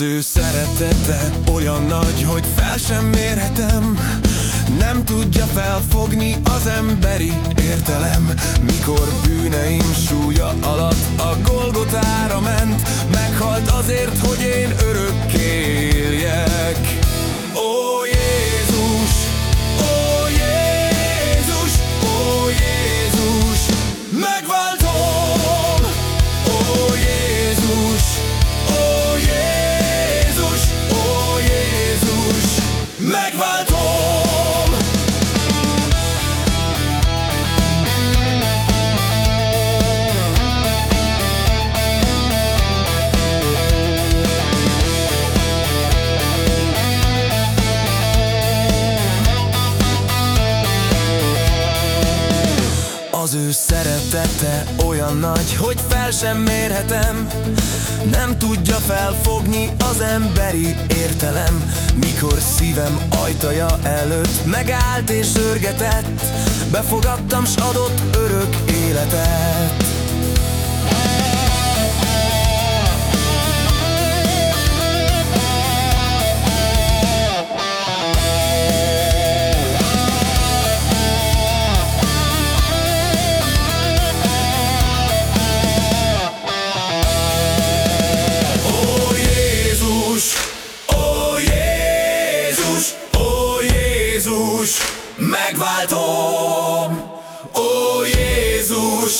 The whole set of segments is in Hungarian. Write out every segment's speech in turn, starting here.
Az ő szeretete olyan nagy, hogy fel sem mérhetem. Nem tudja felfogni az emberi értelem Mikor bűneim súlya alatt a Golgotára ment. Meghalt azért, Az ő szeretete olyan nagy, hogy fel sem mérhetem. Nem tudja felfogni az emberi értelem Mikor szívem ajtaja előtt megállt és örgetett Befogadtam s adott örök életet Jézus, megváltom! Ó Jézus,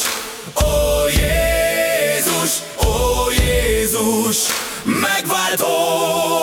ó Jézus, ó Jézus, megváltom!